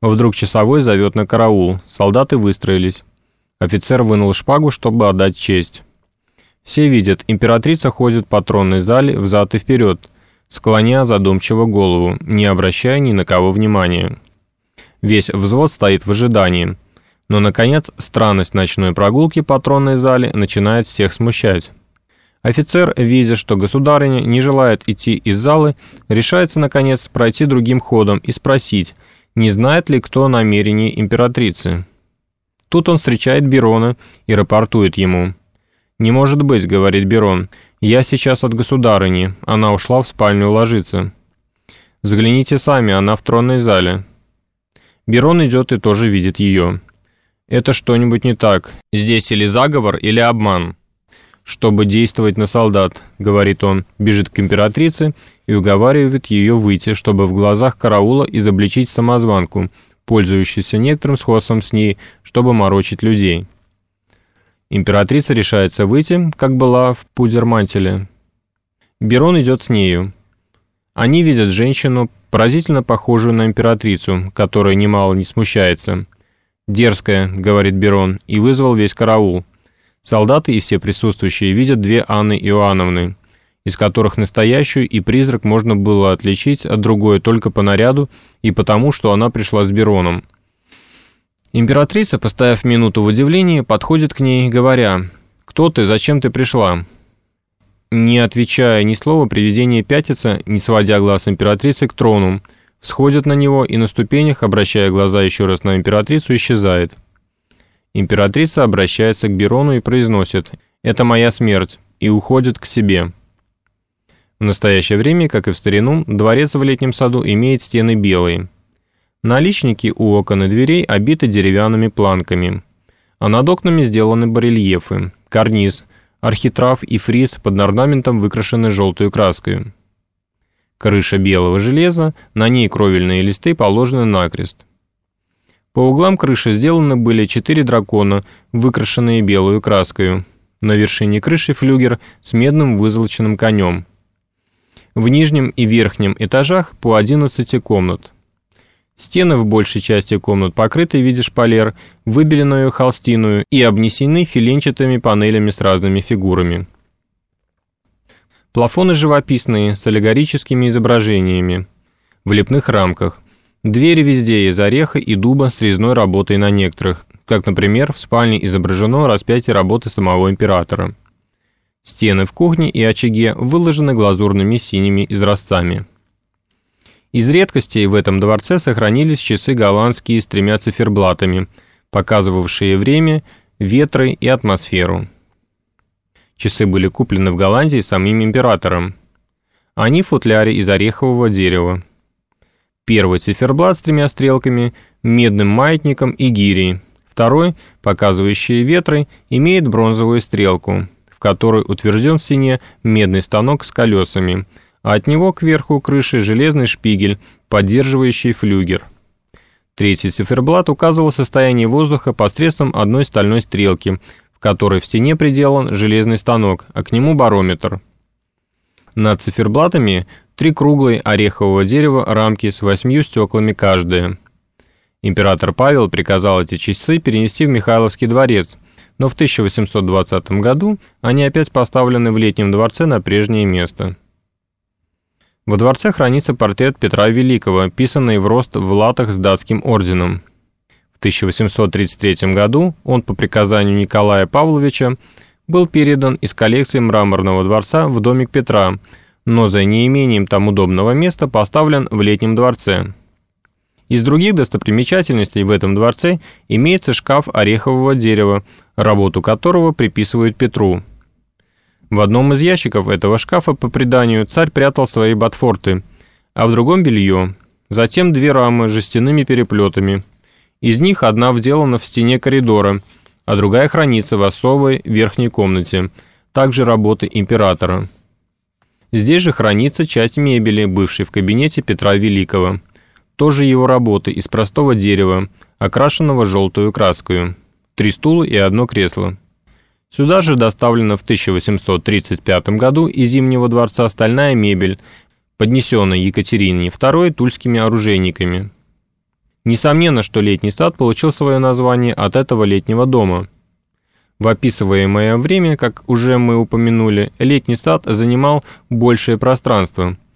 Вдруг часовой зовет на караул. Солдаты выстроились. Офицер вынул шпагу, чтобы отдать честь. Все видят, императрица ходит по тронной зале взад и вперед, склоня задумчиво голову, не обращая ни на кого внимания. Весь взвод стоит в ожидании. Но, наконец, странность ночной прогулки по тронной зале начинает всех смущать. Офицер, видя, что государыня не желает идти из залы, решается, наконец, пройти другим ходом и спросить, не знает ли кто намерений императрицы. Тут он встречает Берона и рапортует ему. «Не может быть», — говорит Берон, — «я сейчас от государыни, она ушла в спальню ложиться». «Взгляните сами, она в тронной зале». Берон идет и тоже видит ее. «Это что-нибудь не так. Здесь или заговор, или обман» чтобы действовать на солдат», — говорит он, бежит к императрице и уговаривает ее выйти, чтобы в глазах караула изобличить самозванку, пользующуюся некоторым сходством с ней, чтобы морочить людей. Императрица решается выйти, как была в пудермантеле. Берон идет с нею. Они видят женщину, поразительно похожую на императрицу, которая немало не смущается. «Дерзкая», — говорит Берон, и вызвал весь караул. Солдаты и все присутствующие видят две Анны Иоанновны, из которых настоящую и призрак можно было отличить от другой только по наряду и потому, что она пришла с Бероном. Императрица, поставив минуту в удивлении, подходит к ней, говоря «Кто ты? Зачем ты пришла?» Не отвечая ни слова, привидение пятится, не сводя глаз императрицы к трону, всходит на него и на ступенях, обращая глаза еще раз на императрицу, исчезает. Императрица обращается к Берону и произносит «Это моя смерть» и уходит к себе. В настоящее время, как и в старину, дворец в летнем саду имеет стены белые. Наличники у окон и дверей обиты деревянными планками, а над окнами сделаны барельефы, карниз, архитрав и фриз под орнаментом выкрашены желтой краской. Крыша белого железа, на ней кровельные листы положены накрест. По углам крыши сделаны были четыре дракона, выкрашенные белую краской. На вершине крыши флюгер с медным вызолоченным конем. В нижнем и верхнем этажах по 11 комнат. Стены в большей части комнат покрыты в виде шпалер, выбеленную холстиную и обнесены филенчатыми панелями с разными фигурами. Плафоны живописные, с аллегорическими изображениями, в лепных рамках – Двери везде из ореха и дуба с резной работой на некоторых, как, например, в спальне изображено распятие работы самого императора. Стены в кухне и очаге выложены глазурными синими изразцами. Из редкостей в этом дворце сохранились часы голландские с тремя циферблатами, показывавшие время, ветры и атмосферу. Часы были куплены в Голландии самим императором. Они в футляре из орехового дерева. Первый циферблат с тремя стрелками, медным маятником и гирей. Второй, показывающий ветры, имеет бронзовую стрелку, в которой утвержден в стене медный станок с колесами, а от него кверху крыши железный шпигель, поддерживающий флюгер. Третий циферблат указывал состояние воздуха посредством одной стальной стрелки, в которой в стене приделан железный станок, а к нему барометр. Над циферблатами Три круглые орехового дерева рамки с восьмью стеклами каждая. Император Павел приказал эти часы перенести в Михайловский дворец, но в 1820 году они опять поставлены в летнем дворце на прежнее место. Во дворце хранится портрет Петра Великого, писанный в рост в латах с датским орденом. В 1833 году он по приказанию Николая Павловича был передан из коллекции мраморного дворца в домик Петра – но за неимением там удобного места поставлен в летнем дворце. Из других достопримечательностей в этом дворце имеется шкаф орехового дерева, работу которого приписывают Петру. В одном из ящиков этого шкафа, по преданию, царь прятал свои ботфорты, а в другом белье. Затем две рамы с жестяными переплетами. Из них одна вделана в стене коридора, а другая хранится в особой верхней комнате, также работы императора. Здесь же хранится часть мебели, бывшей в кабинете Петра Великого. Тоже его работы из простого дерева, окрашенного желтую краской. Три стула и одно кресло. Сюда же доставлена в 1835 году из Зимнего дворца стальная мебель, поднесенная Екатерине II тульскими оружейниками. Несомненно, что летний сад получил свое название от этого летнего дома. В описываемое время, как уже мы упомянули, летний сад занимал большее пространство –